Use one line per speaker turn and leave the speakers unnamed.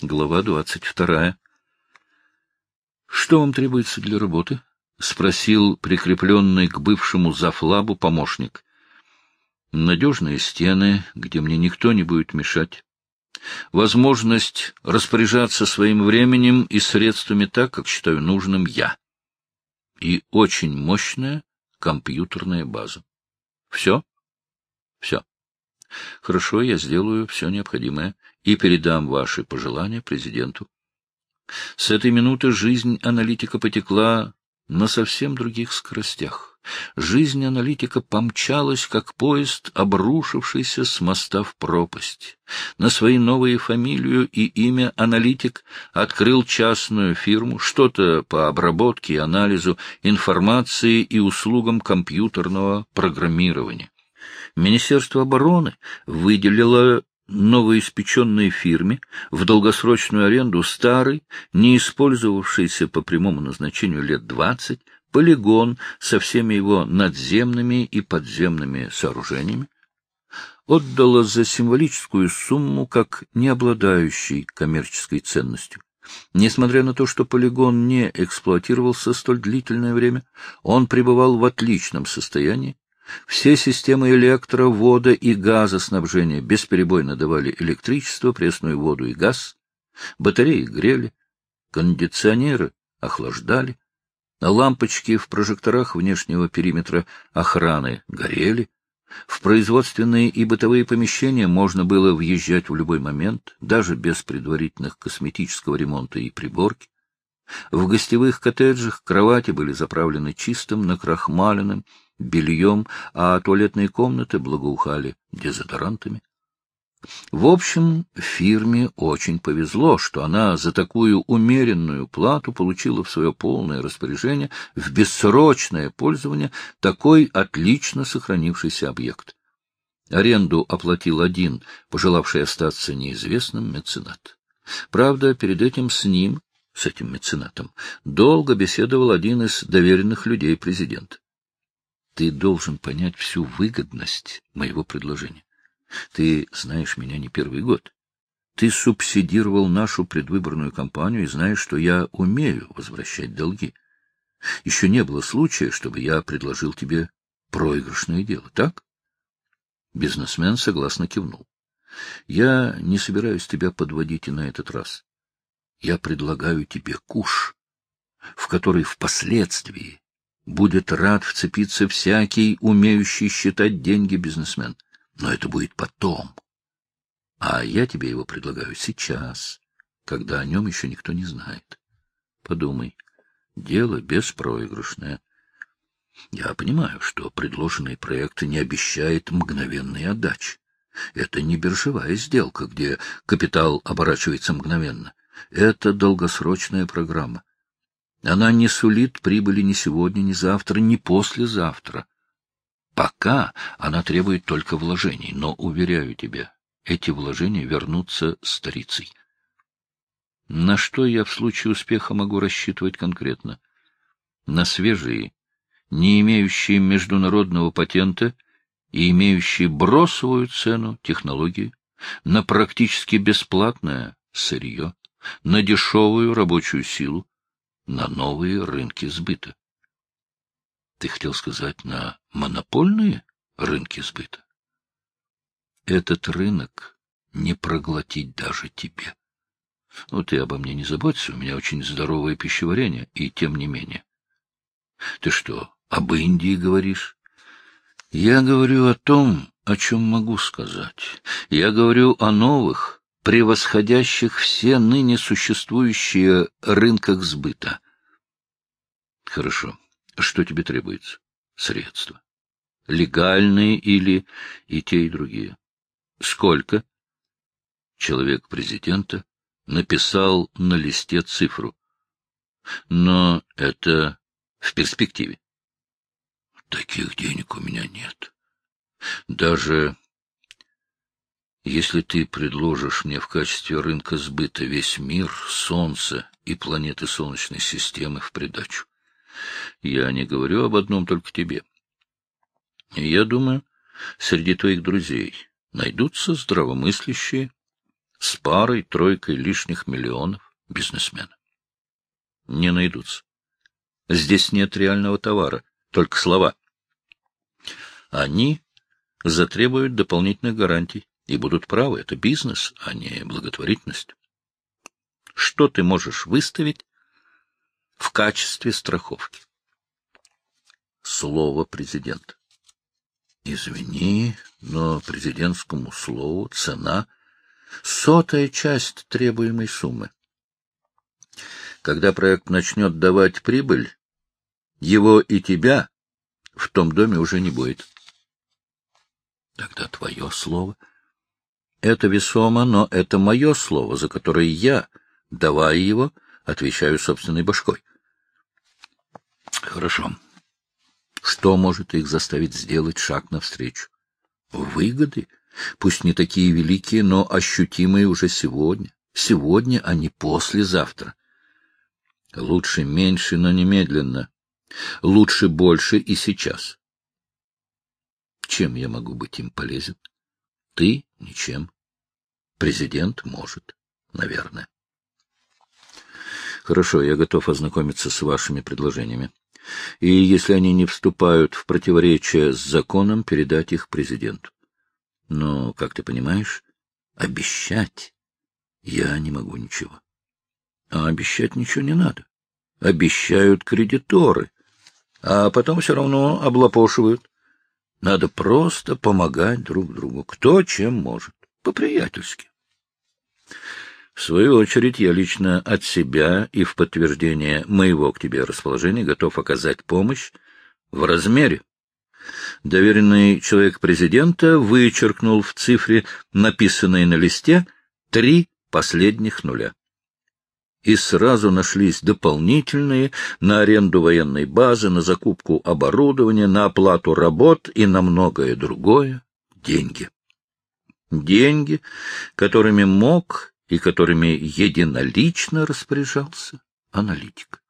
Глава двадцать вторая. Что вам требуется для работы? — спросил прикрепленный к бывшему зафлабу помощник. — Надежные стены, где мне никто не будет мешать. Возможность распоряжаться своим временем и средствами так, как считаю нужным я. И очень мощная компьютерная база. Все? Все. Хорошо, я сделаю все необходимое и передам ваши пожелания президенту. С этой минуты жизнь аналитика потекла на совсем других скоростях. Жизнь аналитика помчалась, как поезд, обрушившийся с моста в пропасть. На свои новые фамилию и имя аналитик открыл частную фирму, что-то по обработке и анализу информации и услугам компьютерного программирования. Министерство обороны выделило новоиспеченной фирме в долгосрочную аренду старый, не использовавшийся по прямому назначению лет двадцать, полигон со всеми его надземными и подземными сооружениями, отдала за символическую сумму как не обладающий коммерческой ценностью. Несмотря на то, что полигон не эксплуатировался столь длительное время, он пребывал в отличном состоянии, все системы электро, вода и газоснабжения бесперебойно давали электричество, пресную воду и газ, батареи грели, кондиционеры охлаждали, лампочки в прожекторах внешнего периметра охраны горели, в производственные и бытовые помещения можно было въезжать в любой момент, даже без предварительных косметического ремонта и приборки. В гостевых коттеджах кровати были заправлены чистым, накрахмаленным, бельем, а туалетные комнаты благоухали дезодорантами. В общем, фирме очень повезло, что она за такую умеренную плату получила в свое полное распоряжение в бессрочное пользование такой отлично сохранившийся объект. Аренду оплатил один, пожелавший остаться неизвестным меценат. Правда, перед этим с ним, с этим меценатом, долго беседовал один из доверенных людей президента. Ты должен понять всю выгодность моего предложения. Ты знаешь меня не первый год. Ты субсидировал нашу предвыборную кампанию и знаешь, что я умею возвращать долги. Еще не было случая, чтобы я предложил тебе проигрышное дело, так? Бизнесмен согласно кивнул. Я не собираюсь тебя подводить и на этот раз. Я предлагаю тебе куш, в который впоследствии будет рад вцепиться всякий, умеющий считать деньги бизнесмен. Но это будет потом. А я тебе его предлагаю сейчас, когда о нем еще никто не знает. Подумай, дело беспроигрышное. Я понимаю, что предложенный проект не обещает мгновенной отдачи. Это не биржевая сделка, где капитал оборачивается мгновенно. Это долгосрочная программа. Она не сулит прибыли ни сегодня, ни завтра, ни послезавтра. Пока она требует только вложений, но, уверяю тебя, эти вложения вернутся старицей. На что я в случае успеха могу рассчитывать конкретно? На свежие, не имеющие международного патента и имеющие бросовую цену технологии, на практически бесплатное сырье, на дешевую рабочую силу, на новые рынки сбыта. Ты хотел сказать, на монопольные рынки сбыта? Этот рынок не проглотить даже тебе. Ну, ты обо мне не заботься, у меня очень здоровое пищеварение, и тем не менее. Ты что, об Индии говоришь? Я говорю о том, о чем могу сказать. Я говорю о новых, превосходящих все ныне существующие рынках сбыта. Хорошо. Что тебе требуется? Средства. Легальные или и те, и другие. Сколько? Человек президента написал на листе цифру. Но это в перспективе. Таких денег у меня нет. Даже если ты предложишь мне в качестве рынка сбыта весь мир, Солнце и планеты Солнечной системы в придачу, я не говорю об одном только тебе. Я думаю, среди твоих друзей найдутся здравомыслящие, с парой-тройкой лишних миллионов бизнесмена. Не найдутся. Здесь нет реального товара, только слова. Они затребуют дополнительных гарантий и будут правы. Это бизнес, а не благотворительность. Что ты можешь выставить в качестве страховки? Слово президента. Извини, но президентскому слову цена — сотая часть требуемой суммы. Когда проект начнет давать прибыль, его и тебя в том доме уже не будет. Тогда твое слово. Это весомо, но это мое слово, за которое я, давая его, отвечаю собственной башкой. Хорошо. Что может их заставить сделать шаг навстречу? Выгоды, пусть не такие великие, но ощутимые уже сегодня. Сегодня, а не послезавтра. Лучше меньше, но немедленно. Лучше больше и сейчас. Чем я могу быть им полезен? Ты — ничем. Президент может, наверное. Хорошо, я готов ознакомиться с вашими предложениями. И, если они не вступают в противоречие с законом, передать их президенту. Но, как ты понимаешь, обещать я не могу ничего. А обещать ничего не надо. Обещают кредиторы, а потом все равно облапошивают. Надо просто помогать друг другу, кто чем может, по-приятельски. В свою очередь, я лично от себя и в подтверждение моего к тебе расположения готов оказать помощь в размере. Доверенный человек президента вычеркнул в цифре, написанной на листе, три последних нуля и сразу нашлись дополнительные на аренду военной базы, на закупку оборудования, на оплату работ и на многое другое деньги. Деньги, которыми мог и которыми единолично распоряжался аналитик.